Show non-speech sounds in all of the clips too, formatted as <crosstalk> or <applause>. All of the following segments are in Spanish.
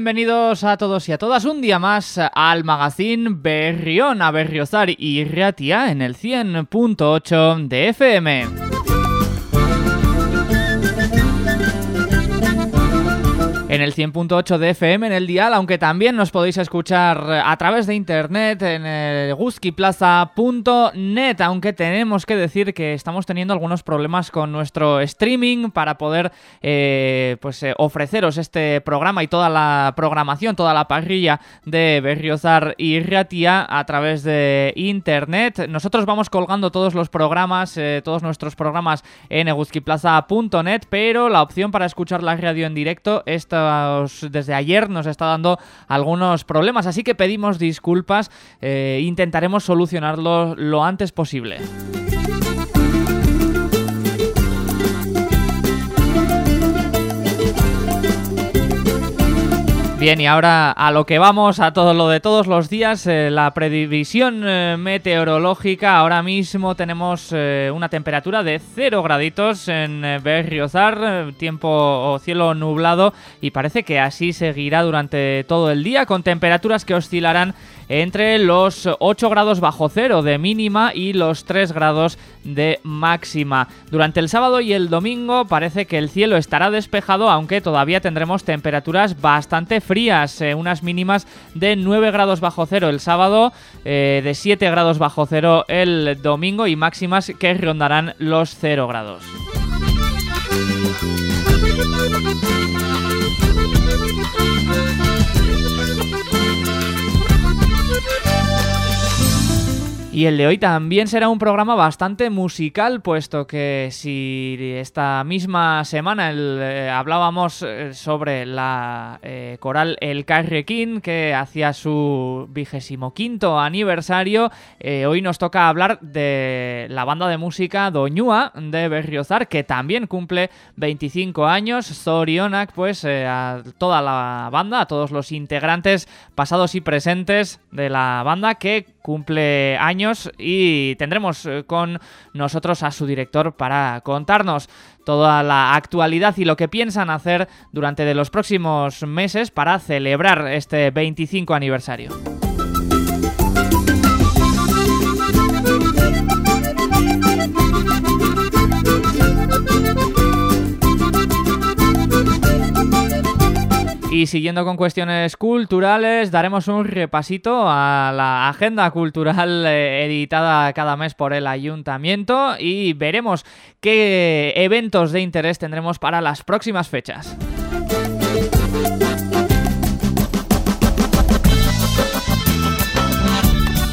Bienvenidos a todos y a todas un día más al magazine Berrión a Berriozar y Ratia en el 100.8 de FM. En el 100.8 de FM en el dial, aunque también nos podéis escuchar a través de internet en el guskiplaza.net, aunque tenemos que decir que estamos teniendo algunos problemas con nuestro streaming para poder eh, pues eh, ofreceros este programa y toda la programación, toda la parrilla de Berriozar y Ratia a través de internet. Nosotros vamos colgando todos los programas, eh, todos nuestros programas en eguskiplaza.net, pero la opción para escuchar la radio en directo desde ayer nos está dando algunos problemas, así que pedimos disculpas, e intentaremos solucionarlo lo antes posible. Bien, y ahora a lo que vamos, a todo lo de todos los días, eh, la previsión eh, meteorológica. Ahora mismo tenemos eh, una temperatura de 0 graditos en Berriozar, tiempo o cielo nublado, y parece que así seguirá durante todo el día, con temperaturas que oscilarán entre los 8 grados bajo cero de mínima y los 3 grados de máxima. Durante el sábado y el domingo parece que el cielo estará despejado, aunque todavía tendremos temperaturas bastante frías, eh, unas mínimas de 9 grados bajo cero el sábado, eh, de 7 grados bajo cero el domingo y máximas que rondarán los 0 grados. Y el de hoy también será un programa bastante musical, puesto que si esta misma semana eh, hablábamos eh, sobre la eh, coral El Carrequín, que hacía su vigésimo quinto aniversario, hoy nos toca hablar de la banda de música Doñúa de Berriozar, que también cumple 25 años. Zorionak, pues a toda la banda, a todos los integrantes pasados y presentes de la banda que cumple años y tendremos eh, con nosotros a su director para contarnos toda la actualidad y lo que piensan hacer durante de los próximos meses para celebrar este 25 aniversario. Y siguiendo con cuestiones culturales, daremos un repasito a la agenda cultural eh, editada cada mes por el ayuntamiento y veremos qué eventos de interés tendremos para las próximas fechas.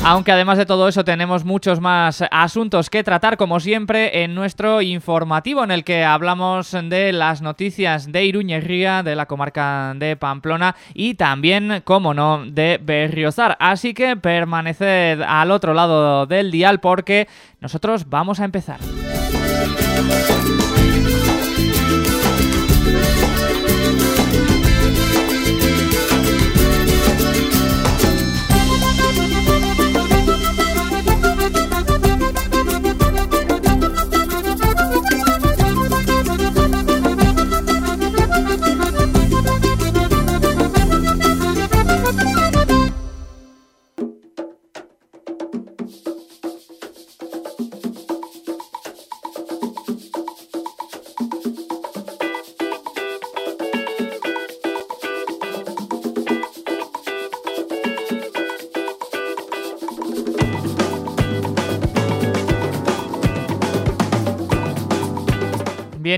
Aunque además de todo eso tenemos muchos más asuntos que tratar, como siempre, en nuestro informativo en el que hablamos de las noticias de Iruñería, de la comarca de Pamplona y también, como no, de Berriozar. Así que permaneced al otro lado del dial porque nosotros vamos a empezar.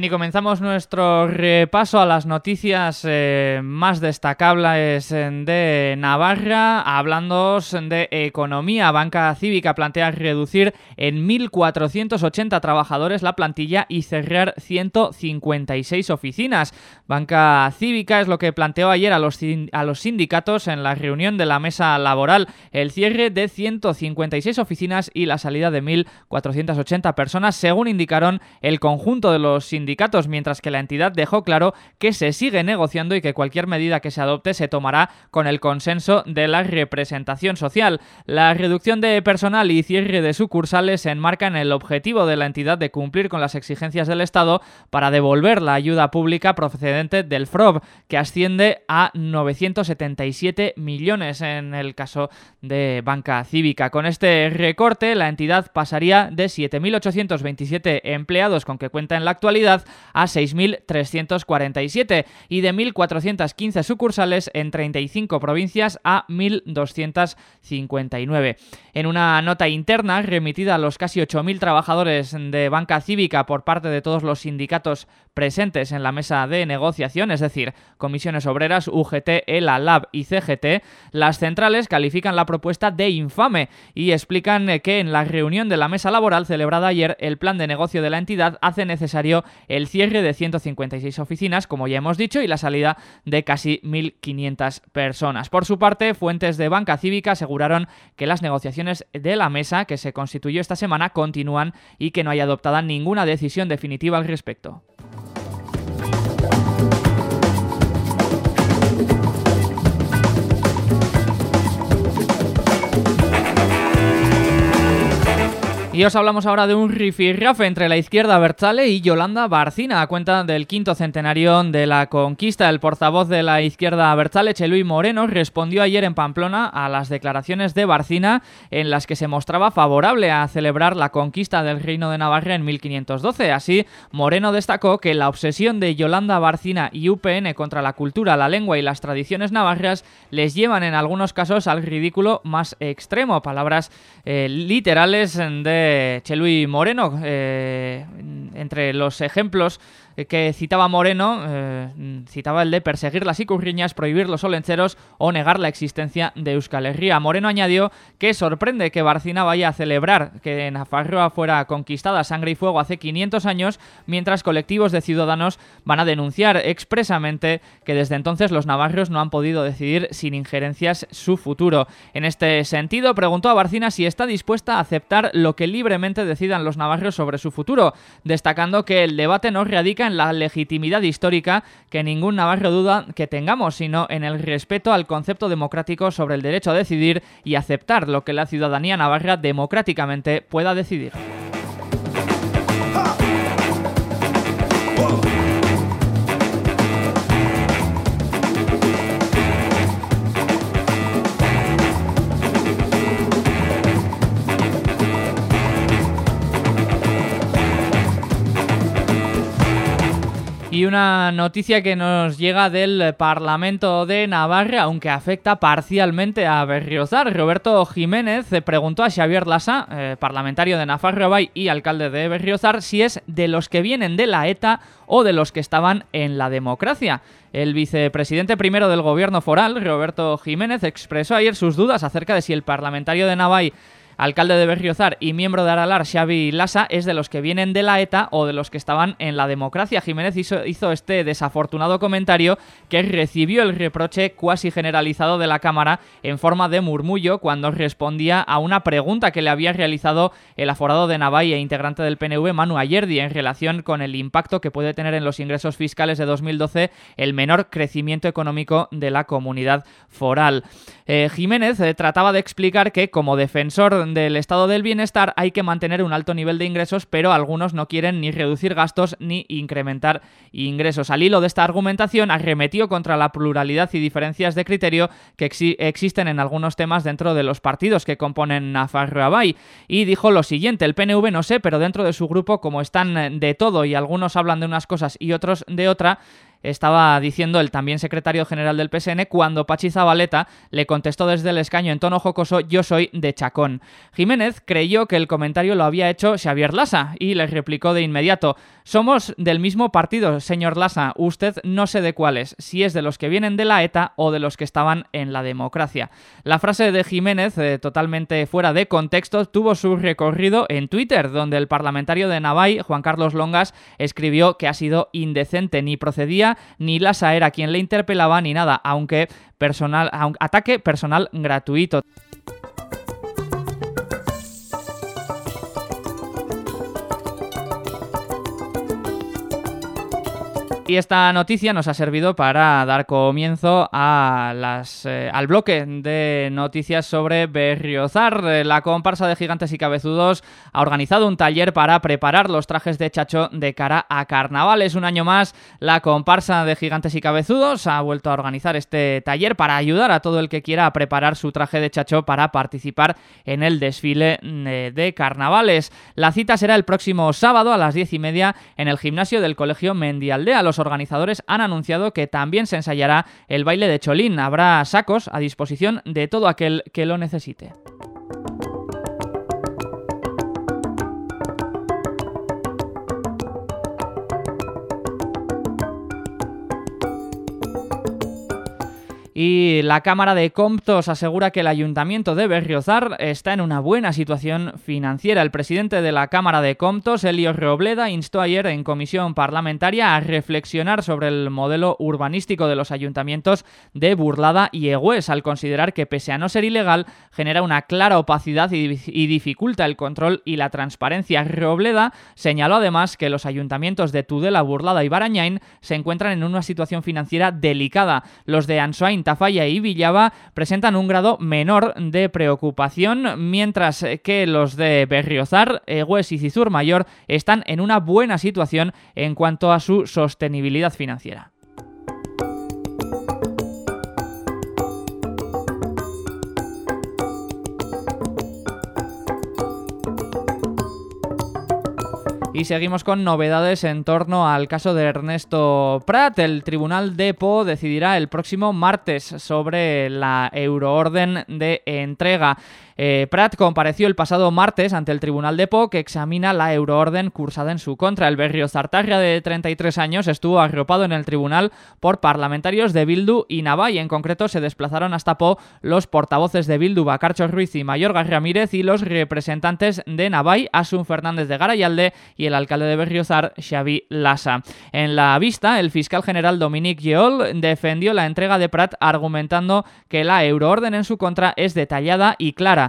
Comenzamos nuestro repaso a las noticias eh, más destacables de Navarra, hablando de economía. Banca Cívica plantea reducir en 1.480 trabajadores la plantilla y cerrar 156 oficinas. Banca Cívica es lo que planteó ayer a los, a los sindicatos en la reunión de la mesa laboral, el cierre de 156 oficinas y la salida de 1.480 personas, según indicaron el conjunto de los sindicatos mientras que la entidad dejó claro que se sigue negociando y que cualquier medida que se adopte se tomará con el consenso de la representación social. La reducción de personal y cierre de sucursales se enmarca en el objetivo de la entidad de cumplir con las exigencias del Estado para devolver la ayuda pública procedente del FROB, que asciende a 977 millones en el caso de Banca Cívica. Con este recorte, la entidad pasaría de 7.827 empleados con que cuenta en la actualidad a 6.347 y de 1.415 sucursales en 35 provincias a 1.259. En una nota interna remitida a los casi 8.000 trabajadores de Banca Cívica por parte de todos los sindicatos presentes en la mesa de negociación, es decir, comisiones obreras, UGT, ELA, LAB y CGT, las centrales califican la propuesta de infame y explican que en la reunión de la mesa laboral celebrada ayer, el plan de negocio de la entidad hace necesario el cierre de 156 oficinas, como ya hemos dicho, y la salida de casi 1.500 personas. Por su parte, fuentes de Banca Cívica aseguraron que las negociaciones de la mesa que se constituyó esta semana continúan y que no hay adoptada ninguna decisión definitiva al respecto. Y os hablamos ahora de un rifirrafe entre la izquierda Berchale y Yolanda Barcina, a cuenta del quinto centenario de la conquista. El portavoz de la izquierda Berchale, Cheluy Moreno, respondió ayer en Pamplona a las declaraciones de Barcina en las que se mostraba favorable a celebrar la conquista del Reino de Navarra en 1512. Así, Moreno destacó que la obsesión de Yolanda Barcina y UPN contra la cultura, la lengua y las tradiciones navarras les llevan en algunos casos al ridículo más extremo. Palabras eh, literales de Chelui Moreno. Eh, entre los ejemplos que citaba Moreno, eh, citaba el de perseguir las icurriñas, prohibir los olenceros o negar la existencia de Euskal Herria. Moreno añadió que sorprende que Barcina vaya a celebrar que Nafarroa fuera conquistada sangre y fuego hace 500 años, mientras colectivos de ciudadanos van a denunciar expresamente que desde entonces los navarros no han podido decidir sin injerencias su futuro. En este sentido, preguntó a Barcina si está dispuesta a aceptar lo que libremente decidan los navarros sobre su futuro, destacando que el debate no radica en la legitimidad histórica que ningún navarro duda que tengamos, sino en el respeto al concepto democrático sobre el derecho a decidir y aceptar lo que la ciudadanía navarra democráticamente pueda decidir. Y una noticia que nos llega del Parlamento de Navarra, aunque afecta parcialmente a Berriozar. Roberto Jiménez preguntó a Xavier Lassa, eh, parlamentario de Navarra Bay y alcalde de Berriozar, si es de los que vienen de la ETA o de los que estaban en la democracia. El vicepresidente primero del gobierno foral, Roberto Jiménez, expresó ayer sus dudas acerca de si el parlamentario de Navai alcalde de Berriozar y miembro de Aralar, Xavi Lassa, es de los que vienen de la ETA o de los que estaban en la democracia. Jiménez hizo, hizo este desafortunado comentario que recibió el reproche cuasi generalizado de la Cámara en forma de murmullo cuando respondía a una pregunta que le había realizado el aforado de Navai e integrante del PNV, Manu Ayerdi, en relación con el impacto que puede tener en los ingresos fiscales de 2012 el menor crecimiento económico de la comunidad foral. Eh, Jiménez eh, trataba de explicar que como defensor del estado del bienestar hay que mantener un alto nivel de ingresos, pero algunos no quieren ni reducir gastos ni incrementar ingresos. Al hilo de esta argumentación, arremetió contra la pluralidad y diferencias de criterio que existen en algunos temas dentro de los partidos que componen Nafarroa y dijo lo siguiente, el PNV no sé, pero dentro de su grupo, como están de todo y algunos hablan de unas cosas y otros de otra, estaba diciendo el también secretario general del PSN cuando Pachi Zabaleta le contestó desde el escaño en tono jocoso yo soy de Chacón. Jiménez creyó que el comentario lo había hecho Xavier Lassa y le replicó de inmediato somos del mismo partido, señor Lassa, usted no sé de cuáles, si es de los que vienen de la ETA o de los que estaban en la democracia. La frase de Jiménez, eh, totalmente fuera de contexto, tuvo su recorrido en Twitter, donde el parlamentario de Navai, Juan Carlos Longas, escribió que ha sido indecente ni procedía ni Lasa era quien le interpelaba ni nada, aunque personal, ataque personal gratuito. Y esta noticia nos ha servido para dar comienzo a las, eh, al bloque de noticias sobre Berriozar. Eh, la comparsa de gigantes y cabezudos ha organizado un taller para preparar los trajes de chacho de cara a carnavales. Un año más, la comparsa de gigantes y cabezudos ha vuelto a organizar este taller para ayudar a todo el que quiera a preparar su traje de chacho para participar en el desfile eh, de carnavales. La cita será el próximo sábado a las diez y media en el gimnasio del Colegio Mendialdea. Organizadores han anunciado que también se ensayará el baile de Cholín. Habrá sacos a disposición de todo aquel que lo necesite. Y la Cámara de Comptos asegura que el Ayuntamiento de Berriozar está en una buena situación financiera. El presidente de la Cámara de Comptos, Elio Robleda, instó ayer en comisión parlamentaria a reflexionar sobre el modelo urbanístico de los ayuntamientos de Burlada y Egües, al considerar que, pese a no ser ilegal, genera una clara opacidad y, dificulta el control y la transparencia. Robleda señaló además que los ayuntamientos de Tudela, Burlada y Barañain se encuentran en una situación financiera delicada. Los de Ansoain Falla y Villaba presentan un grado menor de preocupación, mientras que los de Berriozar, Egües y Cizur Mayor están en una buena situación en cuanto a su sostenibilidad financiera. Y seguimos con novedades en torno al caso de Ernesto Prat. El Tribunal de Po decidirá el próximo martes sobre la euroorden de entrega. Eh, Prat compareció el pasado martes ante el Tribunal de Po que examina la euroorden cursada en su contra. El berrio Zartarria de 33 años estuvo arropado en el tribunal por parlamentarios de Bildu y Navai. En concreto se desplazaron hasta Po los portavoces de Bildu, Bacarcho Ruiz y Mayorga Ramírez y los representantes de Navai, Asun Fernández de Garayalde y el alcalde de Berriozar, Xavi Lassa. En la vista, el fiscal general Dominique Yeol defendió la entrega de Prat argumentando que la euroorden en su contra es detallada y clara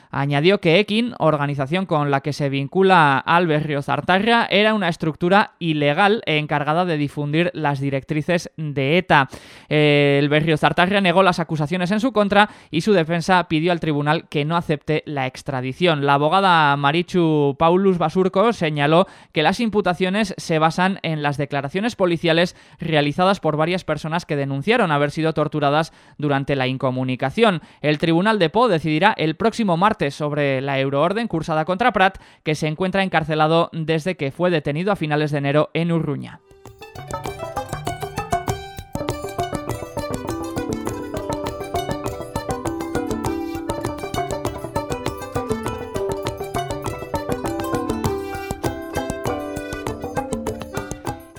Añadió que Ekin, organización con la que se vincula al Zartarria, era una estructura ilegal encargada de difundir las directrices de ETA. El Zartarria negó las acusaciones en su contra y su defensa pidió al tribunal que no acepte la extradición. La abogada Marichu Paulus Basurco señaló que las imputaciones se basan en las declaraciones policiales realizadas por varias personas que denunciaron haber sido torturadas durante la incomunicación. El tribunal de Po decidirá el próximo martes sobre la euroorden cursada contra Prat, que se encuentra encarcelado desde que fue detenido a finales de enero en Urruña.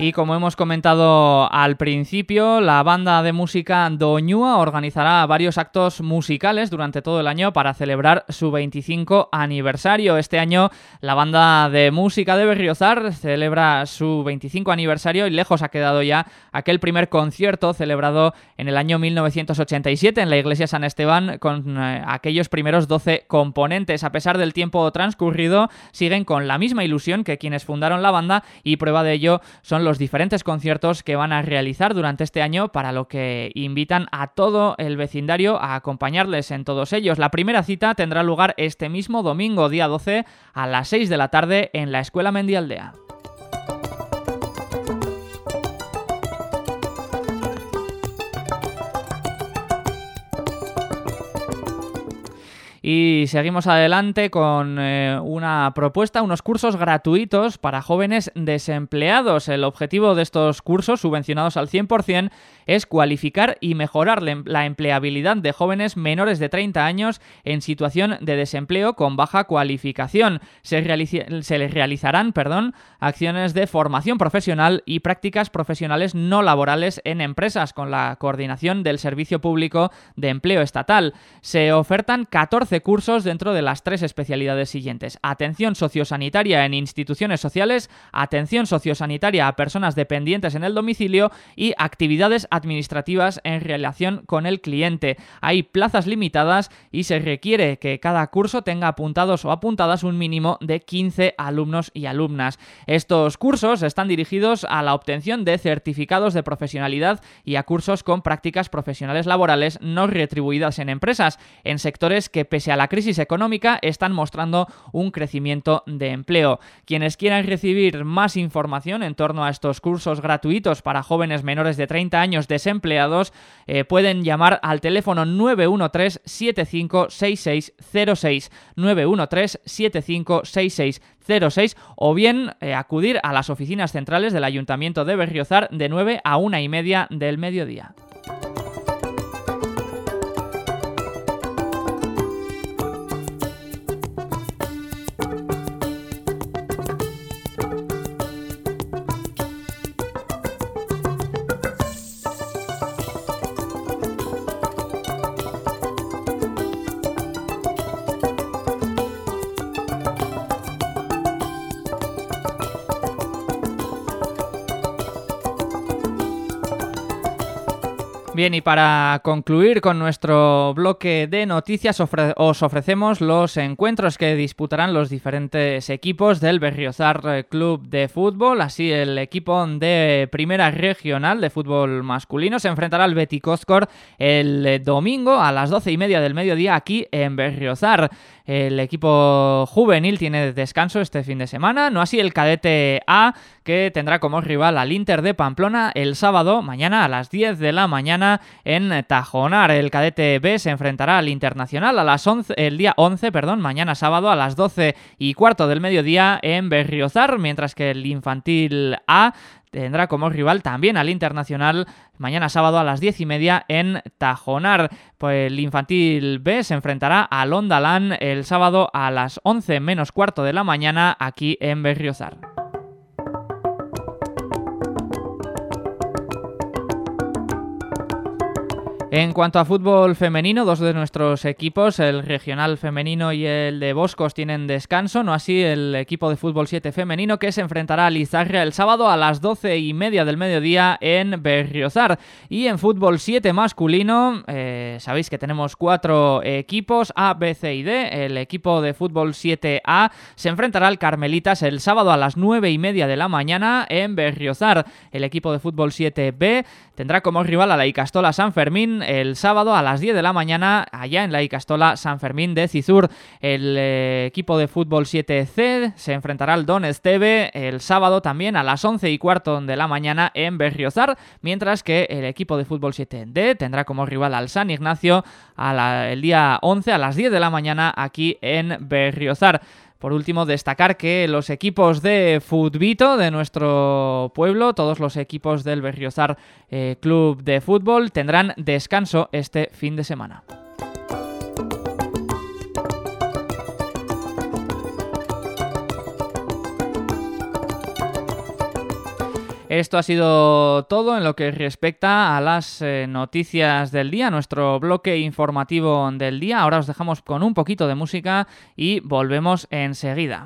Y como hemos comentado al principio, la banda de música Doñua organizará varios actos musicales durante todo el año para celebrar su 25 aniversario. Este año la banda de música de Berriozar celebra su 25 aniversario y lejos ha quedado ya aquel primer concierto celebrado en el año 1987 en la iglesia San Esteban con eh, aquellos primeros 12 componentes. A pesar del tiempo transcurrido, siguen con la misma ilusión que quienes fundaron la banda y prueba de ello son los diferentes conciertos que van a realizar durante este año, para lo que invitan a todo el vecindario a acompañarles en todos ellos. La primera cita tendrá lugar este mismo domingo, día 12, a las 6 de la tarde en la Escuela Mendialdea. Y seguimos adelante con eh, una propuesta, unos cursos gratuitos para jóvenes desempleados. El objetivo de estos cursos, subvencionados al 100%, es cualificar y mejorar la empleabilidad de jóvenes menores de 30 años en situación de desempleo con baja cualificación. Se, les realizarán perdón, acciones de formación profesional y prácticas profesionales no laborales en empresas con la coordinación del Servicio Público de Empleo Estatal. Se ofertan 14 14 cursos dentro de las tres especialidades siguientes. Atención sociosanitaria en instituciones sociales, atención sociosanitaria a personas dependientes en el domicilio y actividades administrativas en relación con el cliente. Hay plazas limitadas y se requiere que cada curso tenga apuntados o apuntadas un mínimo de 15 alumnos y alumnas. Estos cursos están dirigidos a la obtención de certificados de profesionalidad y a cursos con prácticas profesionales laborales no retribuidas en empresas, en sectores que pese a la crisis económica están mostrando un crecimiento de empleo. Quienes quieran recibir más información en torno a estos cursos gratuitos para jóvenes menores de 30 años desempleados eh, pueden llamar al teléfono 913 756606 913 756606 o bien eh, acudir a las oficinas centrales del Ayuntamiento de Berriozar de 9 a 1 y media del mediodía. Bien, y para concluir con nuestro bloque de noticias, os ofrecemos los encuentros que disputarán los diferentes equipos del Berriozar eh, Club de Fútbol. Así, el equipo de Primera Regional de Fútbol Masculino se enfrentará al Beticoscor el eh, domingo a las doce y media del mediodía aquí en Berriozar. El equipo juvenil tiene descanso este fin de semana, no así el cadete A, que tendrá como rival al Inter de Pamplona el sábado, mañana a las 10 de la mañana en Tajonar. El cadete B se enfrentará al Internacional a las 11, el día 11, perdón, mañana sábado a las 12 y cuarto del mediodía en Berriozar, mientras que el infantil A tendrá como rival también al Internacional mañana sábado a las diez y media en Tajonar. Pues el infantil B se enfrentará al Ondalán el sábado a las 11 menos cuarto de la mañana aquí en Berriozar. En cuanto a fútbol femenino, dos de nuestros equipos, el regional femenino y el de Boscos, tienen descanso, no así el equipo de fútbol 7 femenino que se enfrentará a Lizarria el sábado a las 12 y media del mediodía en Berriozar. Y en fútbol 7 masculino, eh, sabéis que tenemos cuatro equipos, A, B, C y D. El equipo de fútbol 7A se enfrentará al Carmelitas el sábado a las 9 y media de la mañana en Berriozar. El equipo de fútbol 7B tendrá como rival a la Icastola San Fermín el sábado a las 10 de la mañana allá en la Icastola San Fermín de Cizur. El eh, equipo de fútbol 7C se enfrentará al Don Esteve el sábado también a las 11 y cuarto de la mañana en Berriozar, mientras que el equipo de fútbol 7D tendrá como rival al San Ignacio el día 11 a las 10 de la mañana aquí en Berriozar. Por último, destacar que los equipos de Futbito de nuestro pueblo, todos los equipos del Berriozar eh, Club de Fútbol, tendrán descanso este fin de semana. Esto ha sido todo en lo que respecta a las eh, noticias del día, nuestro bloque informativo del día. Ahora os dejamos con un poquito de música y volvemos enseguida.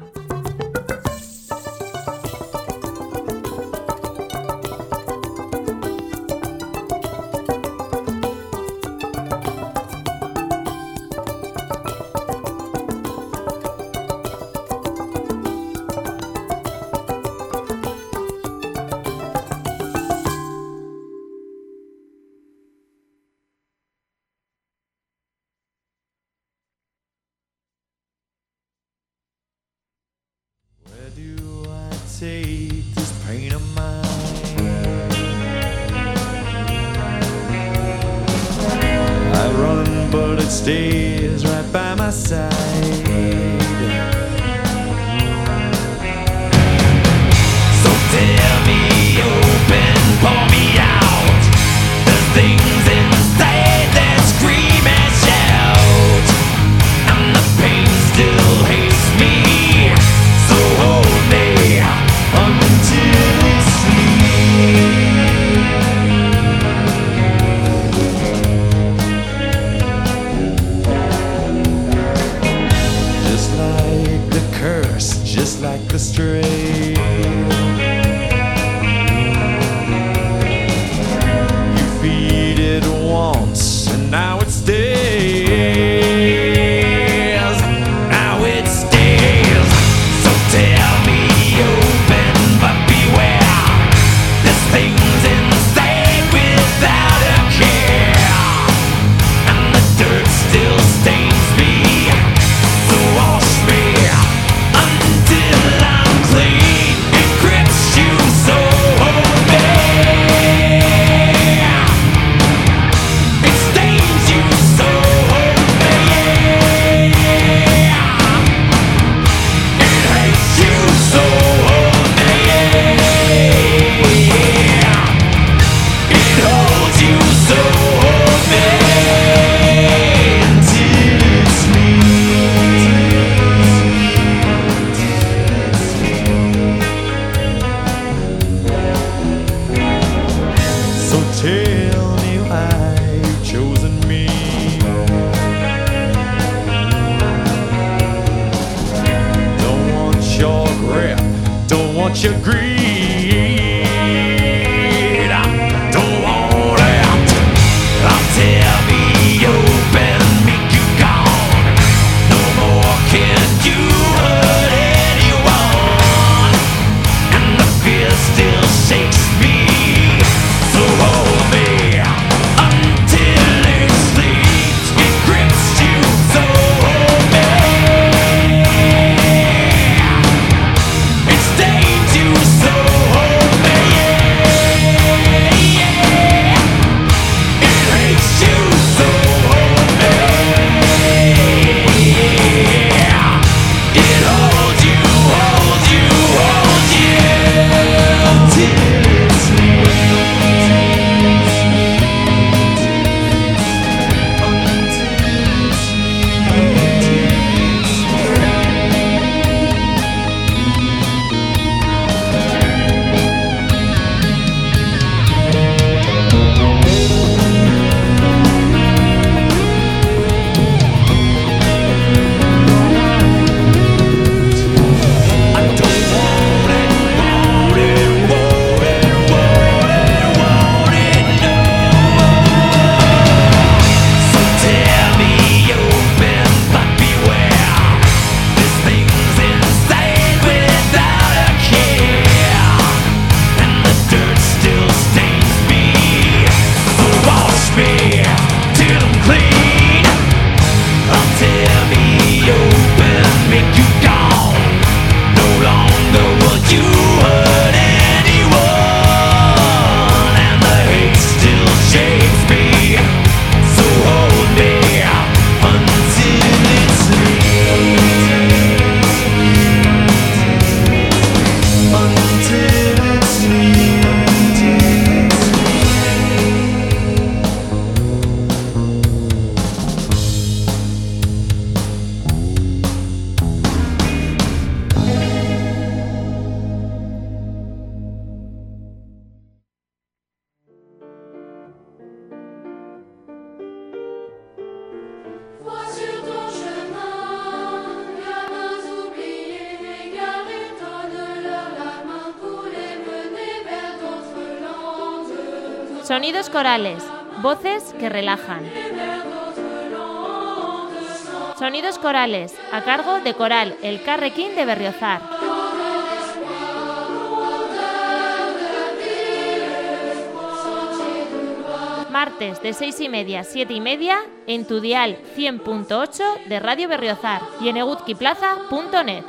corales, voces que relajan. Sonidos corales, a cargo de Coral, el Carrequín de Berriozar. Martes de 6 y media a 7 y media en tu dial 100.8 de Radio Berriozar y en eguzquiplaza.net.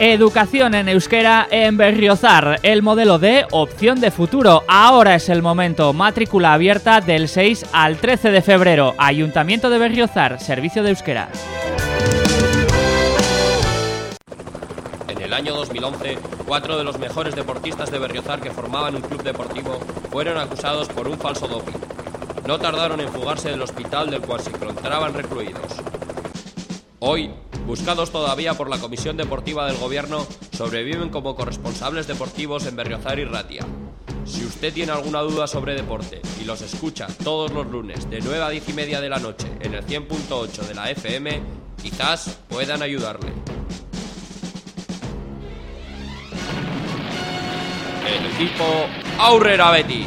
Educación en euskera en Berriozar, el modelo de opción de futuro. Ahora es el momento, matrícula abierta del 6 al 13 de febrero. Ayuntamiento de Berriozar, servicio de euskera. En el año 2011, cuatro de los mejores deportistas de Berriozar que formaban un club deportivo fueron acusados por un falso doping. No tardaron en fugarse del hospital del cual se encontraban recluidos. Hoy, buscados todavía por la Comisión Deportiva del Gobierno, sobreviven como corresponsables deportivos en Berriozar y Ratia. Si usted tiene alguna duda sobre deporte y los escucha todos los lunes de 9 a 10 y media de la noche en el 100.8 de la FM, quizás puedan ayudarle. El equipo Aurrera Betis.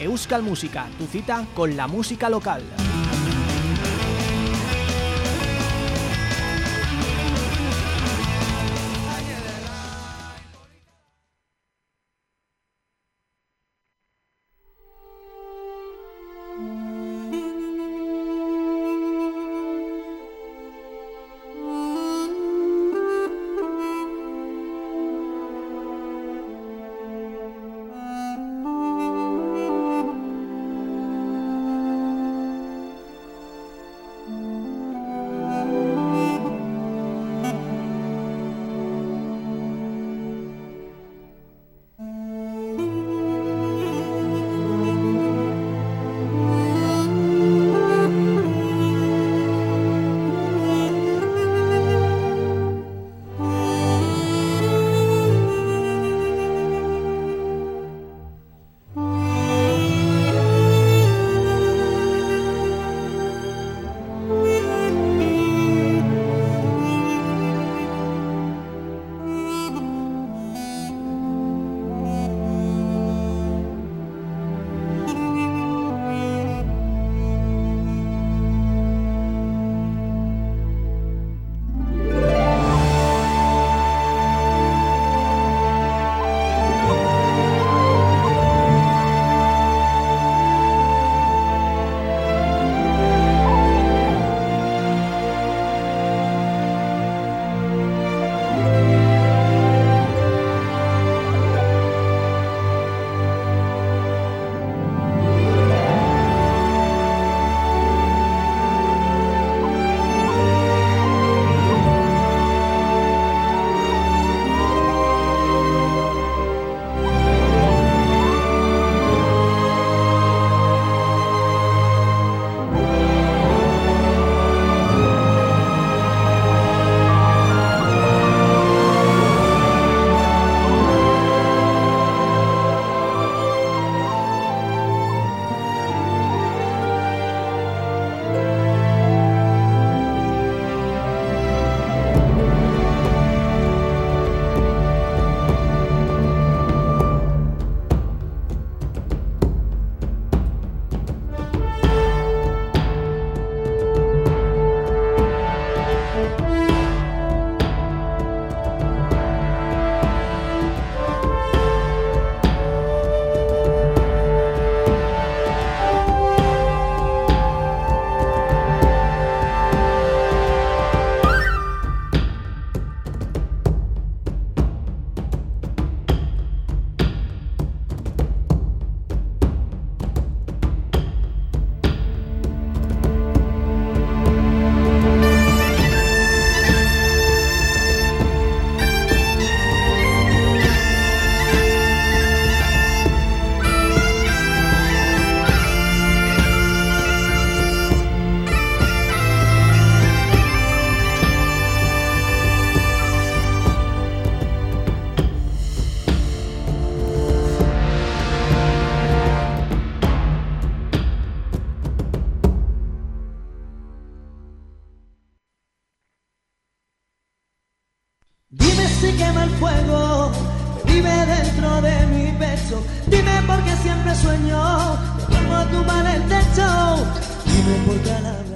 Euskal Música, tu cita con la música local.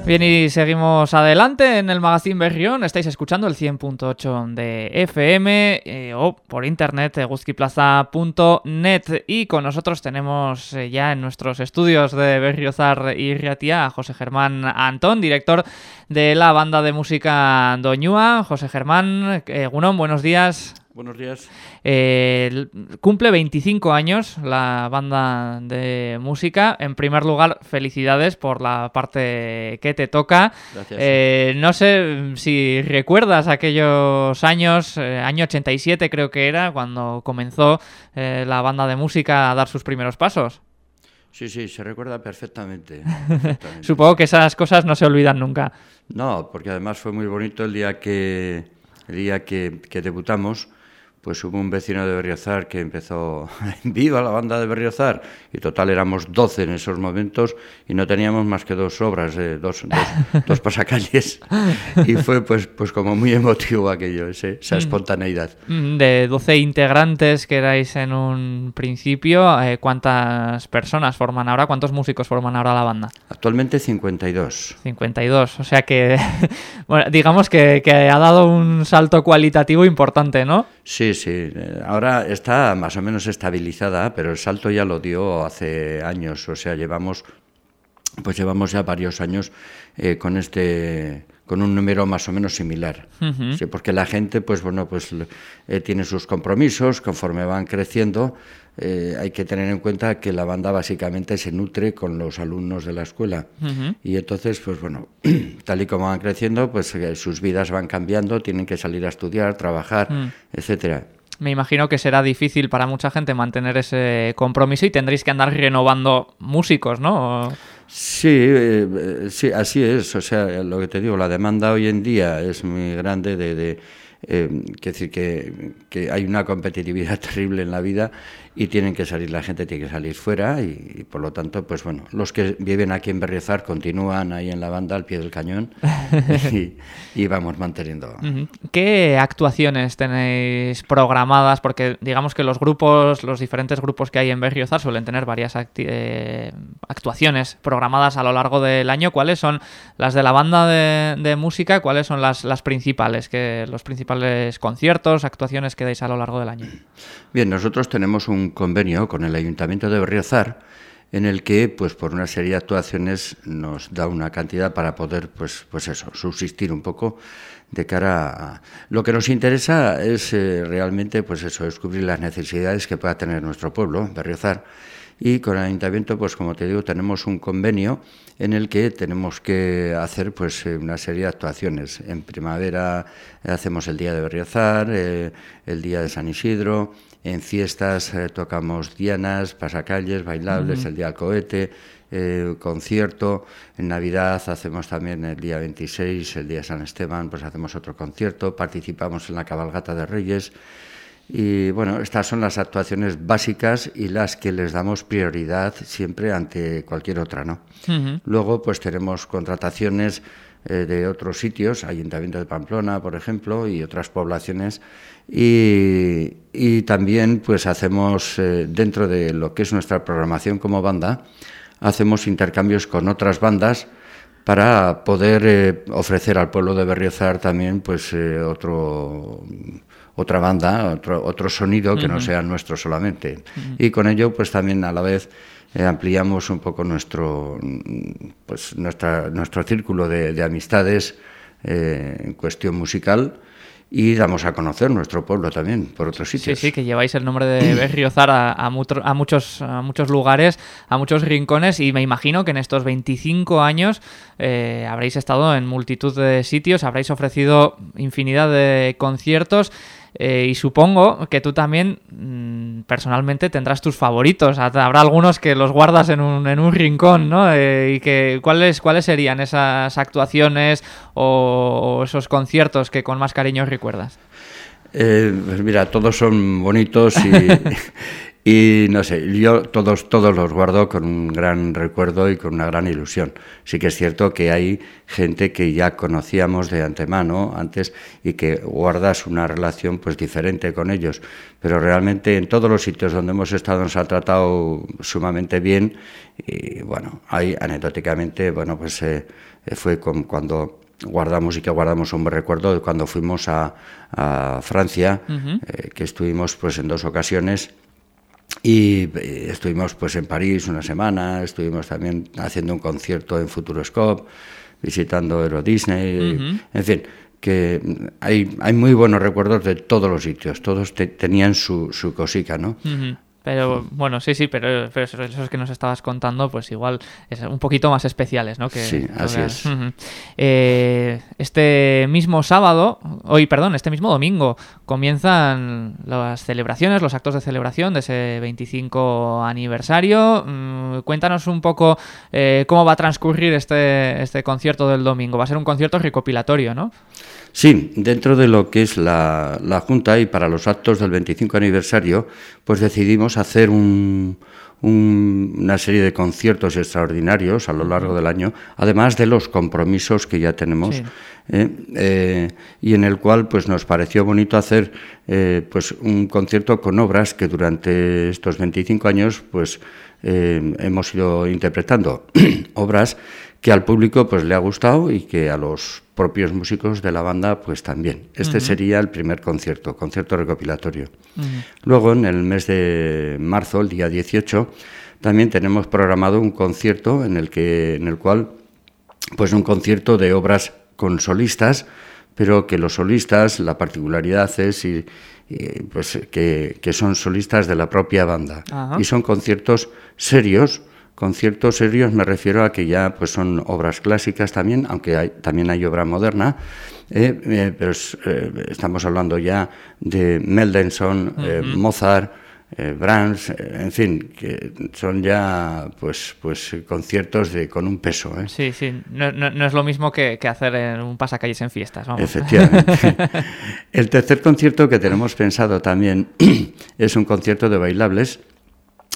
Bien, y seguimos adelante en el Magazine Berrión. Estáis escuchando el 100.8 de FM eh, o por internet, eh, guzquiplaza.net. Y con nosotros tenemos eh, ya en nuestros estudios de Berriozar y Riatia a José Germán Antón, director de la banda de música Doñúa. José Germán, eh, Gunón, buenos días. Buenos días. Eh, cumple 25 años la banda de música. En primer lugar, felicidades por la parte que te toca. Gracias. Eh, no sé si recuerdas aquellos años, eh, año 87 creo que era, cuando comenzó eh, la banda de música a dar sus primeros pasos. Sí, sí, se recuerda perfectamente. <laughs> perfectamente. Supongo que esas cosas no se olvidan nunca. No, porque además fue muy bonito el día que, el día que, que debutamos. Pues hubo un vecino de Berriozar que empezó, <laughs> viva la banda de Berriozar, y total éramos 12 en esos momentos y no teníamos más que dos obras, eh, dos, dos, <laughs> dos pasacalles. Y fue pues, pues como muy emotivo aquello, ese- esa espontaneidad. Mm, De 12 integrantes que erais en un principio, eh, ¿cuántas personas forman ahora? ¿Cuántos músicos forman ahora la banda? Actualmente 52. 52, o sea que, <laughs> bueno, digamos que, que ha dado un salto cualitativo importante, ¿no? Sí, sí. eh, Ahora está más o menos estabilizada, pero el salto ya lo dio hace años. O sea, llevamos, pues llevamos ya varios años eh, con este, con un número más o menos similar. Sí, porque la gente, pues bueno, pues eh, tiene sus compromisos conforme van creciendo. eh, hay que tener en cuenta que la banda básicamente se nutre con los alumnos de la escuela. Y entonces, pues bueno, <clears throat> tal y como van creciendo, pues eh, sus vidas van cambiando, tienen que salir a estudiar, trabajar, etcétera. Me imagino que será difícil para mucha gente mantener ese compromiso y tendréis que andar renovando músicos, ¿no? O- Sí, eh, sí, así es. O sea, lo que te digo, la demanda hoy en día es muy grande de, de eh, decir que, que hay una competitividad <laughs> terrible en la vida y tienen que salir, la gente tiene que salir fuera y, y por lo tanto, pues bueno, los que viven aquí en Berriozar continúan ahí en la banda al pie del cañón <laughs> y, y vamos manteniendo. ¿Qué actuaciones tenéis programadas? Porque digamos que los grupos, los diferentes grupos que hay en Berriozar suelen tener varias eh, actuaciones programadas a lo largo del año. ¿Cuáles son las de la banda de, de música? ¿Cuáles son las, las principales? Que, los principales conciertos, actuaciones que dais a lo largo del año. Bien, nosotros tenemos un convenio con el Ayuntamiento de Berriozar en el que, pues por una serie de actuaciones, nos da una cantidad para poder, pues, pues eso, subsistir un poco de cara a... Lo que nos interesa es eh, realmente, pues eso, descubrir las necesidades que pueda tener nuestro pueblo, Berriozar, y con el ayuntamiento, pues como te digo, tenemos un convenio en el que tenemos que hacer pues eh, una serie de actuaciones. En primavera eh, hacemos el Día de Berriozar, eh, el Día de San Isidro, en fiestas eh, tocamos dianas, pasacalles, bailables, el Día del Cohete, eh, concierto. En Navidad hacemos también el día 26, el día de San Esteban, pues hacemos otro concierto. Participamos en la cabalgata de Reyes. Y bueno, estas son las actuaciones básicas y las que les damos prioridad siempre ante cualquier otra, ¿no? Luego, pues tenemos contrataciones eh, de otros sitios, Ayuntamiento de Pamplona, por ejemplo, y otras poblaciones. Y, y también, pues hacemos, eh, dentro de lo que es nuestra programación como banda, hacemos intercambios con otras bandas para poder eh, ofrecer al pueblo de Berriozar también pues otro otra banda, otro, otro sonido que no sea nuestro solamente. Y con ello pues también a la vez eh, ampliamos un poco nuestro pues nuestra, nuestro círculo de, de amistades eh, en cuestión musical y damos a conocer nuestro pueblo también por otros Sí, sitios. sí, que lleváis el nombre de <clears throat> Berriozar a, a, a muchos, a muchos lugares, a muchos rincones y me imagino que en estos 25 años eh, habréis estado en multitud de sitios, habréis ofrecido infinidad de conciertos eh, y supongo que tú también mm, personalmente tendrás tus favoritos. Ha- Habrá algunos que los guardas en un, en un rincón, ¿no? Eh, y que ¿cuáles, ¿Cuáles serían esas actuaciones o, o esos conciertos que con más cariño recuerdas? Eh, pues mira, todos son bonitos y, <laughs> Y no sé, yo todos, todos los guardo con un gran recuerdo y con una gran ilusión. Sí que es cierto que hay gente que ya conocíamos de antemano antes y que guardas una relación pues diferente con ellos. Pero realmente en todos los sitios donde hemos estado nos ha tratado sumamente bien y bueno, hay anecdóticamente, bueno, pues eh, fue con- cuando guardamos y que guardamos un buen recuerdo de cuando fuimos a, a Francia, eh, que estuvimos pues en dos ocasiones y eh, estuvimos pues en París una semana, estuvimos también haciendo un concierto en Futuroscope, visitando Euro Disney, en fin, que hay, hay muy buenos recuerdos de todos los sitios, todos te- tenían su, su cosica, ¿no? Pero bueno, sí, sí, pero, pero eso- esos que nos estabas contando, pues igual es un poquito más especiales, ¿no? Que, Sí, así que- es. Eh, este mismo sábado, hoy, perdón, este mismo domingo, comienzan las celebraciones, los actos de celebración de ese 25 aniversario. Mm, cuéntanos un poco eh, cómo va a transcurrir este, este concierto del domingo. Va a ser un concierto recopilatorio, ¿no? Sí, dentro de lo que es la, la Junta y para los actos del 25 aniversario, pues decidimos hacer un- un- una serie de conciertos extraordinarios a lo largo del año, además de los compromisos que ya tenemos, Sí. ¿eh? Eh, y en el cual pues nos pareció bonito hacer eh, pues un concierto con obras que durante estos 25 años pues eh, hemos ido interpretando, <clears throat> obras que al público pues le ha gustado y que a los propios músicos de la banda pues también. Este sería el primer concierto, concierto recopilatorio. Luego en el mes de marzo, el día 18, también tenemos programado un concierto en el que en el cual pues un concierto de obras con solistas, pero que los solistas, la particularidad es y, y, pues, que, que son solistas de la propia banda. Y son conciertos serios. Conciertos serios me refiero a que ya pues son obras clásicas también, aunque hay, también hay obra moderna, eh, eh, pero es, eh, estamos hablando ya de Mendelssohn, Mozart, Brahms, en fin, que son ya pues pues conciertos de con un peso. Sí, sí. No, no- no es lo mismo que, que hacer en un pasacalles en fiestas, vamos. Efectivamente. <laughs> El tercer concierto que tenemos pensado también <clears throat> es un concierto de bailables,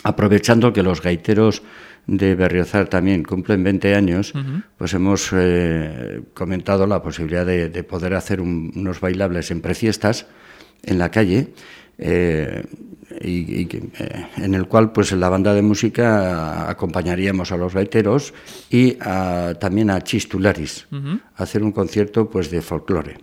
aprovechando que los gaiteros de Berriozar también cumplen 20 años, pues hemos eh, comentado la posibilidad de, de poder hacer un- unos bailables en prefiestas en la calle. eh, y, eh, en el cual pues la banda de música acompañaríamos a los gaiteros y a- también a Chistularis a hacer un concierto pues de folclore.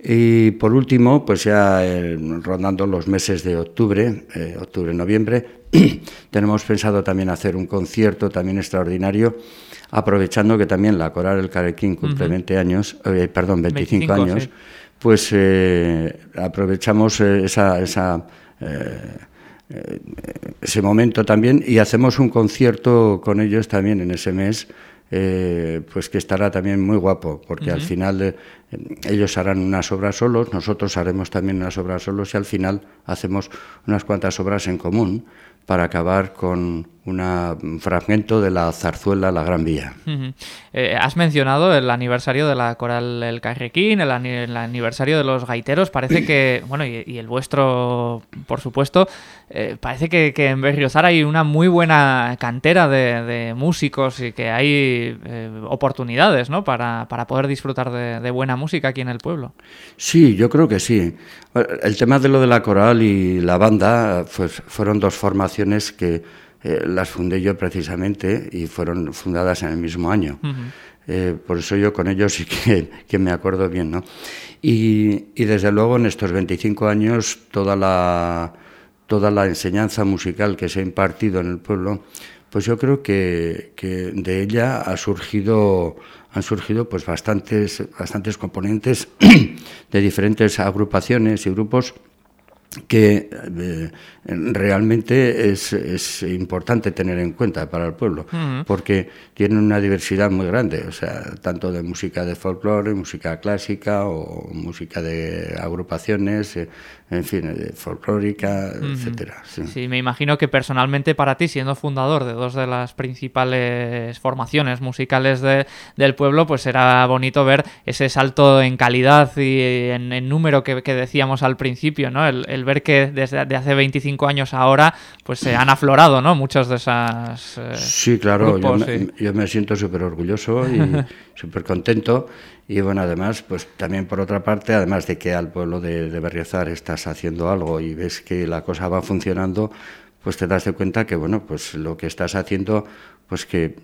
Y por último, pues ya eh, rondando los meses de octubre, eh, octubre-noviembre, <clears throat> tenemos pensado también hacer un concierto también extraordinario, aprovechando que también la Coral El Carequín cumple 20 años, eh, perdón, 25, 25, años, sí. pues aprovechamos esa, esa, ese momento también y hacemos un concierto con ellos también en ese mes, eh, pues que estará también muy guapo, porque al final ellos harán unas obras solos, nosotros haremos también unas obras solos y al final hacemos unas cuantas obras en común para acabar con una- un fragmento de la zarzuela La Gran Vía. Eh, has mencionado el aniversario de la Coral El Carrequín, el, ani- el aniversario de los gaiteros. Parece que, <clears throat> bueno, y, y el vuestro, por supuesto, eh, parece que, que en Berriozar hay una muy buena cantera de, de músicos y que hay eh, oportunidades, ¿no? Para, para poder disfrutar de, de buena música aquí en el pueblo. Sí, yo creo que sí. El tema de lo de la coral y la banda pues, fueron dos formaciones que eh, las fundé yo precisamente y fueron fundadas en el mismo año. Eh, por eso yo con ellos sí que, que me acuerdo bien, ¿no? Y, y desde luego en estos 25 años toda la, toda la enseñanza musical que se ha impartido en el pueblo, pues yo creo que, que de ella ha surgido, han surgido pues bastantes, bastantes componentes <clears throat> de diferentes agrupaciones y grupos que eh, realmente es, es importante tener en cuenta para el pueblo, porque tienen una diversidad muy grande, o sea, tanto de música de folclore, música clásica o música de agrupaciones, eh, en fin, de folclórica, etcétera. sí. Sí, me imagino que personalmente para ti, siendo fundador de dos de las principales formaciones musicales de- del pueblo, pues era bonito ver ese salto en calidad y en, en número que, que decíamos al principio, ¿no? El, el ver que desde de hace 25 años ahora pues se han aflorado, ¿no? Muchos de esas eh, Sí, claro, yo grupos, me, sí. yo me siento súper orgulloso y <laughs> súper contento. Y bueno, además, pues también por otra parte, además de que al pueblo de, de Berriozar estás haciendo algo y ves que la cosa va funcionando, pues te das de cuenta que, bueno, pues lo que estás haciendo, pues que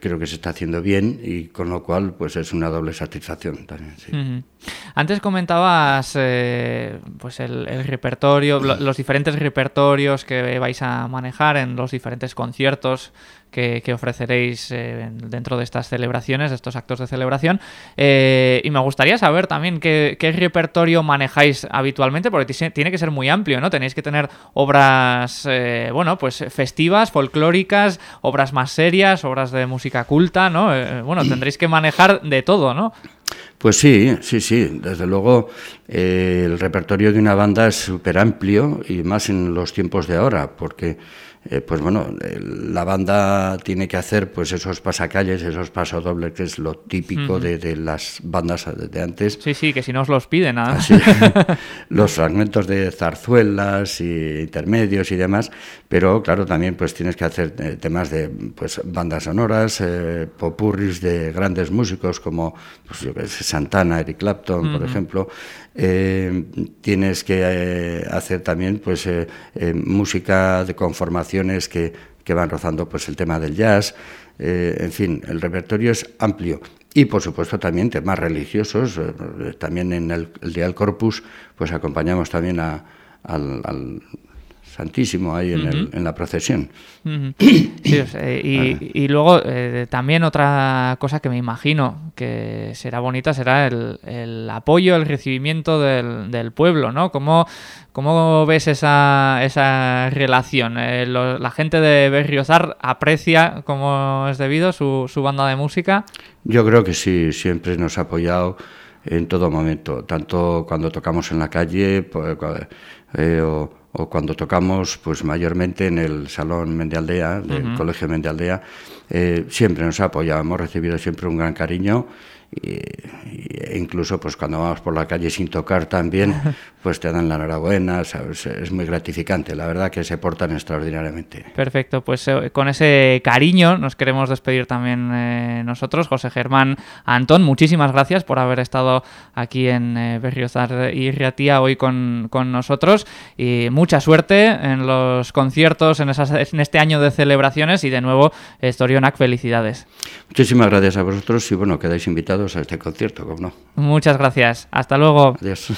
creo que se está haciendo bien y con lo cual, pues es una doble satisfacción también. sí. Antes comentabas eh, pues el, repertorio, lo- los diferentes repertorios que vais a manejar en los diferentes conciertos que, que ofreceréis eh, en- dentro de estas celebraciones, de estos actos de celebración. Eh, y me gustaría saber también qué, qué repertorio manejáis habitualmente, porque tiene que ser muy amplio, ¿no? Tenéis que tener obras, eh, bueno, pues festivas, folclóricas, obras más serias, obras de música culta, ¿no? Bueno, tendréis que manejar de todo, ¿no? Pues sí, sí, sí. Desde luego, eh, el repertorio de una banda es súper amplio y más en los tiempos de ahora, porque, eh, pues bueno, la banda tiene que hacer pues esos pasacalles, esos pasodobles, que es lo típico de, de las bandas de, antes. Sí, sí, que si no os los piden, nada. Así, <laughs> los fragmentos de zarzuelas y intermedios y demás, pero claro, también pues tienes que hacer eh, temas de pues bandas sonoras, eh, popurris de grandes músicos como pues, yo qué sé, Santana, Eric Clapton, por ejemplo. Eh, tienes que eh, hacer también pues eh, música de conformaciones que, que van rozando pues el tema del jazz. En fin, el repertorio es amplio. Y por supuesto también temas religiosos. También en el, el Día del Corpus, pues acompañamos también a- al Santísimo ahí en, el- en la procesión. Ujú. <clears throat> Sí, o sea, y, y luego eh, también otra cosa que me imagino que será bonita será el, el apoyo, el recibimiento del, del pueblo, ¿no? ¿Cómo, cómo ves esa, esa relación? Eh, lo- ¿La gente de Berriozar aprecia como es debido su, su banda de música? Yo creo que sí, siempre nos ha apoyado en todo momento, tanto cuando tocamos en la calle pues, eh, o, o cuando tocamos pues mayormente en el Salón Mendialdea, del Colegio Mendialdea, eh, siempre nos ha apoyado, hemos recibido siempre un gran cariño e incluso pues cuando vamos por la calle sin tocar también, <laughs> pues te dan la enhorabuena, ¿sabes? es muy gratificante, la verdad que se portan extraordinariamente. Perfecto, pues eh, con ese cariño nos queremos despedir también eh, nosotros, José Germán Antón. Muchísimas gracias por haber estado aquí en eh, Berriozar y Riatía hoy con, con nosotros y mucha suerte en los conciertos, en, esas, en este año de celebraciones y de nuevo, Storionak, felicidades. Muchísimas gracias a vosotros y bueno, quedáis invitados a este concierto, como no. Muchas gracias. Hasta luego. Adiós.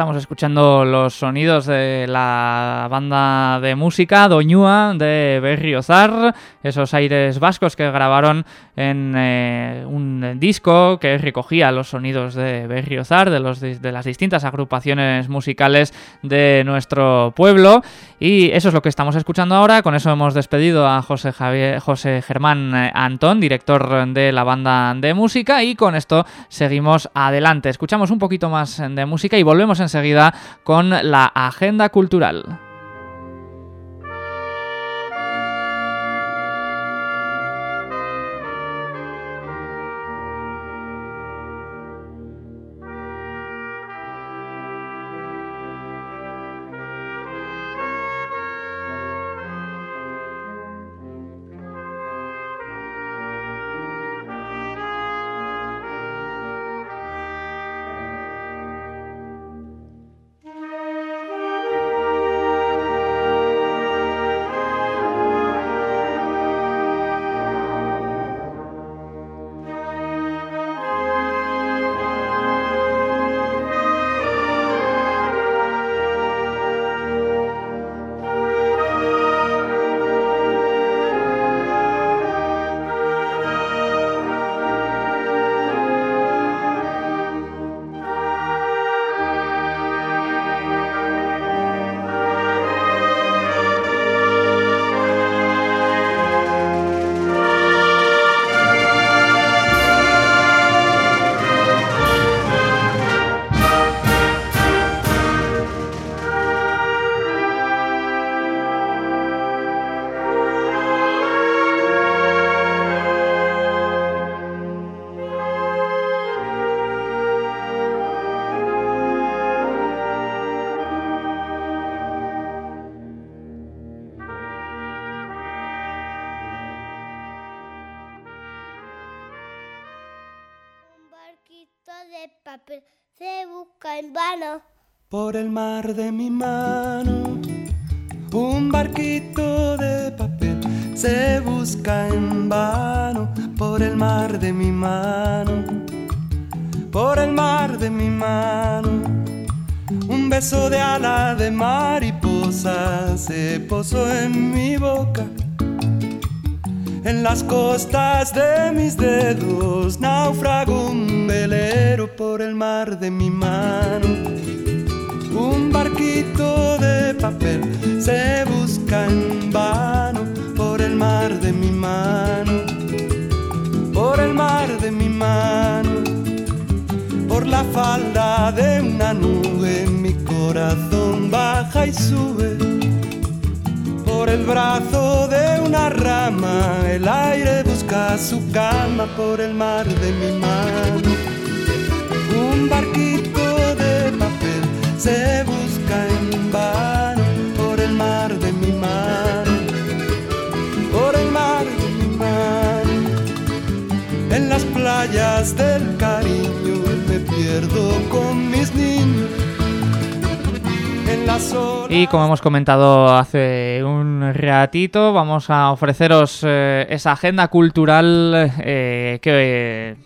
Estamos escuchando los sonidos de la banda de música Doñúa de Berriozar, esos aires vascos que grabaron en eh, un disco que recogía los sonidos de Berriozar, de, los, de las distintas agrupaciones musicales de nuestro pueblo. Y eso es lo que estamos escuchando ahora. Con eso hemos despedido a José, Javier, José Germán eh, Antón, director de la banda de música. Y con esto seguimos adelante. Escuchamos un poquito más de música y volvemos enseguida con la agenda cultural. Por el mar de mi mano, un barquito de papel se busca en vano. Por el mar de mi mano, por el mar de mi mano. Un beso de ala de mariposa se posó en mi boca. En las costas de mis dedos naufragó un velero por el mar de mi mano. Un barquito de papel se busca en vano por el mar de mi mano. Por el mar de mi mano. Por la falda de una nube mi corazón baja y sube. Por el brazo de una rama el aire busca su cama por el mar de mi mano. Un barquito de papel se busca en vano por el mar de mi mano. Por el mar de mi mano. En las playas del cariño me pierdo con mis niños. Y como hemos comentado hace un ratito, vamos a ofreceros eh, esa agenda cultural eh, que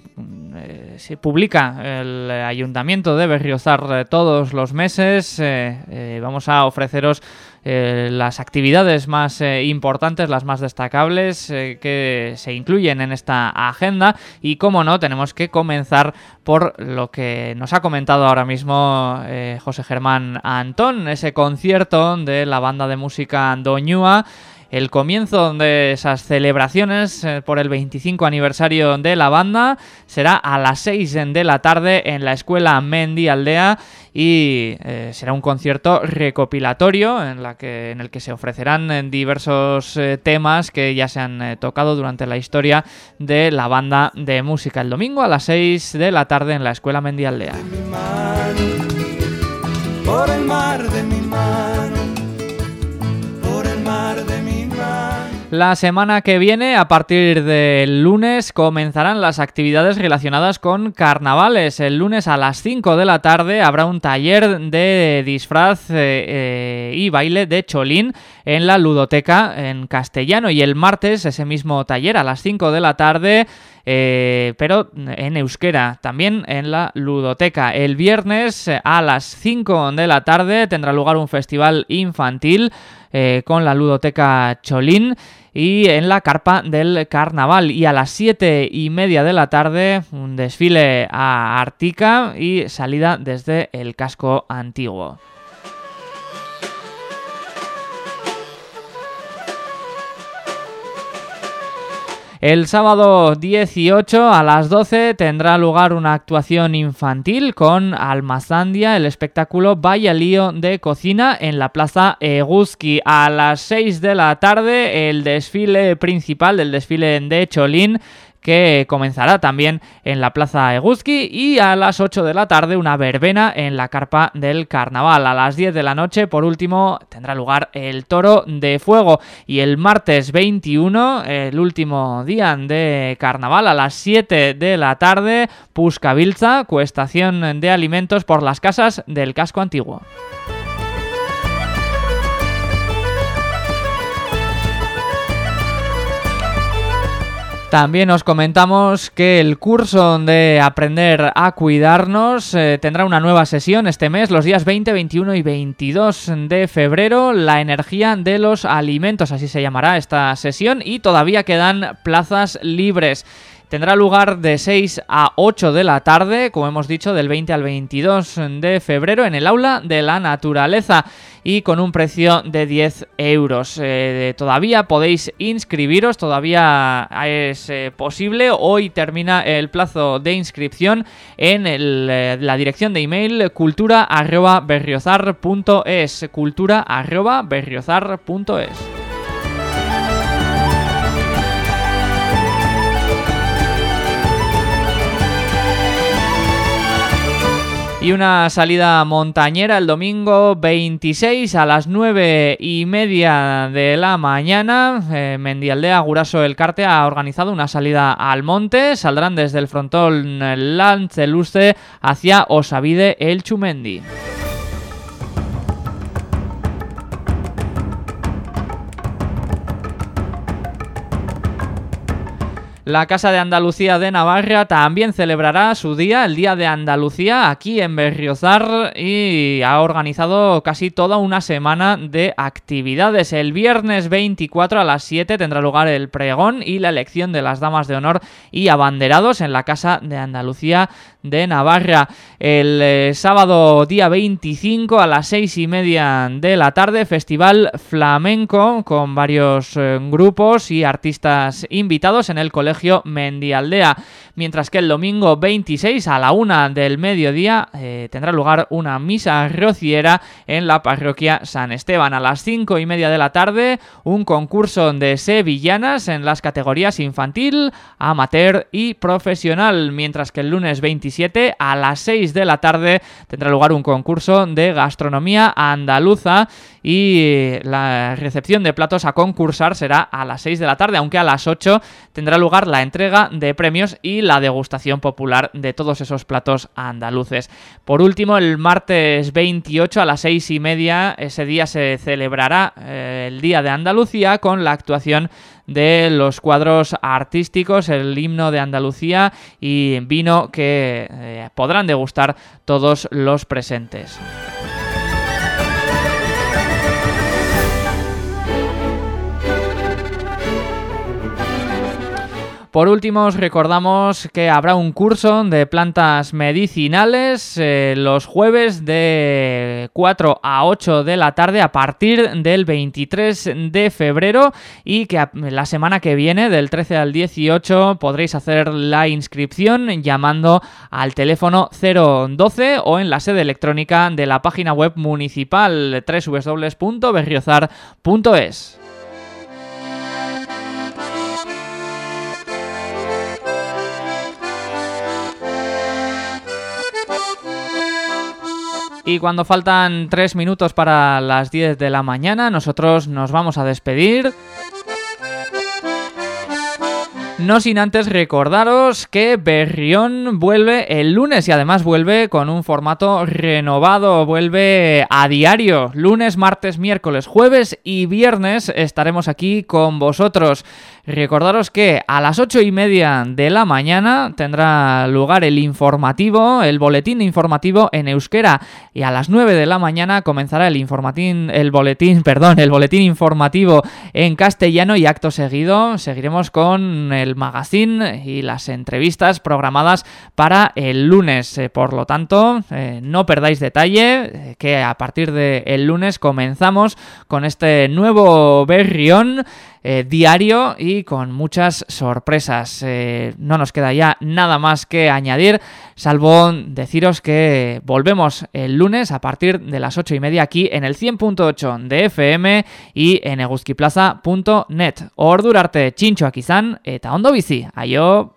se publica el Ayuntamiento de Berriozar todos los meses. Eh, eh, vamos a ofreceros eh, las actividades más importantes, las más destacables que se incluyen en esta agenda y como no tenemos que comenzar por lo que nos ha comentado ahora mismo José Germán Antón, ese concierto de la banda de música Doñúa el comienzo de esas celebraciones eh, por el 25 aniversario de la banda será a las 6 de la tarde en la escuela Mendi Aldea y eh, será un concierto recopilatorio en, el que se ofrecerán eh, diversos temas que ya se han tocado durante la historia de la banda de música. El domingo a las 6 de la tarde en la escuela Mendi Aldea. mi mano, por el mar de mi mano, La semana que viene, a partir del lunes, comenzarán las actividades relacionadas con carnavales. El lunes a las 5 de la tarde habrá un taller de disfraz eh, eh, y baile de cholín en la ludoteca en castellano. Y el martes, ese mismo taller a las 5 de la tarde, eh, pero en euskera, también en la ludoteca. El viernes a las 5 de la tarde tendrá lugar un festival infantil con la ludoteca Cholín y en la carpa del carnaval. Y a las 7 y media de la tarde, un desfile a Artica y salida desde el casco antiguo. El sábado 18 a las 12 tendrá lugar una actuación infantil con Almazandia, el espectáculo Vaya Lío de Cocina en la Plaza Eguski. A las 6 de la tarde el desfile principal del desfile de Cholín que comenzará también en la Plaza Eguski y a las 8 de la tarde una verbena en la carpa del carnaval. A las 10 de la noche, por último, tendrá lugar el toro de fuego y el martes 21, el último día de carnaval, a las 7 de la tarde, Puscavilza, cuestación de alimentos por las casas del casco antiguo. También os comentamos que el curso de aprender a cuidarnos eh, tendrá una nueva sesión este mes, los días 20, 21 y 22 de febrero, la energía de los alimentos, así se llamará esta sesión, y todavía quedan plazas libres. Tendrá lugar de 6 a 8 de la tarde, como hemos dicho, del 20 al 22 de febrero en el aula de la naturaleza y con un precio de 10 euros. Eh, todavía podéis inscribiros, todavía es eh, posible. Hoy termina el plazo de inscripción en eh, la dirección de email cultura@berriozar.es, cultura@berriozar.es. Y una salida montañera el domingo 26 a las 9 y media de la mañana. Eh, Mendialdea Guraso El Carte ha organizado una salida al monte. Saldrán desde el frontón Lanceluce hacia Osavide El Chumendi. La Casa de Andalucía de Navarra también celebrará su día, el Día de Andalucía, aquí en Berriozar y ha organizado casi toda una semana de actividades. El viernes 24 a las 7 tendrá lugar el pregón y la elección de las damas de honor y abanderados en la Casa de Andalucía de Navarra. El eh, sábado día 25 a las 6 y media de la tarde, Festival Flamenco con varios eh, grupos y artistas invitados en el Colegio Mendialdea. Mientras que el domingo 26 a la 1 del mediodía eh, tendrá lugar una misa rociera en la parroquia San Esteban. A las 5 y media de la tarde, un concurso de sevillanas en las categorías infantil, amateur y profesional. Mientras que el lunes 27 a las 6 de la tarde tendrá lugar un concurso de gastronomía andaluza y la recepción de platos a concursar será a las 6 de la tarde, aunque a las 8 tendrá lugar la entrega de premios y la degustación popular de todos esos platos andaluces. Por último, el martes 28 a las 6 y media, ese día se celebrará eh, el Día de Andalucía con la actuación de los cuadros artísticos, el himno de Andalucía y vino que eh, podrán degustar todos los presentes. Por último, os recordamos que habrá un curso de plantas medicinales eh, los jueves de 4 a 8 de la tarde a partir del 23 de febrero y que la semana que viene, del 13 al 18, podréis hacer la inscripción llamando al teléfono 012 o en la sede electrónica de la página web municipal www.berriozar.es. Y cuando faltan 3 minutos para las 10 de la mañana, nosotros nos vamos a despedir. No sin antes recordaros que Berrión vuelve el lunes y además vuelve con un formato renovado, vuelve a diario, lunes, martes, miércoles, jueves y viernes estaremos aquí con vosotros. Recordaros que a las ocho y media de la mañana tendrá lugar el informativo, el boletín informativo en euskera y a las nueve de la mañana comenzará el informatín, el boletín, <laughs> perdón, el boletín informativo en castellano y acto seguido seguiremos con el magazine y las entrevistas programadas para el lunes. Eh, por lo tanto, eh, no perdáis detalle eh, que a partir del lunes comenzamos con este nuevo berrión eh, diario y con muchas sorpresas. Eh, no nos queda ya nada más que añadir, salvo deciros que volvemos el lunes a partir de las 8 y media aquí en el 100.8 de FM y en eguzkiplaza.net. Ordurarte txintxoak izan eta ondo bizi, aio!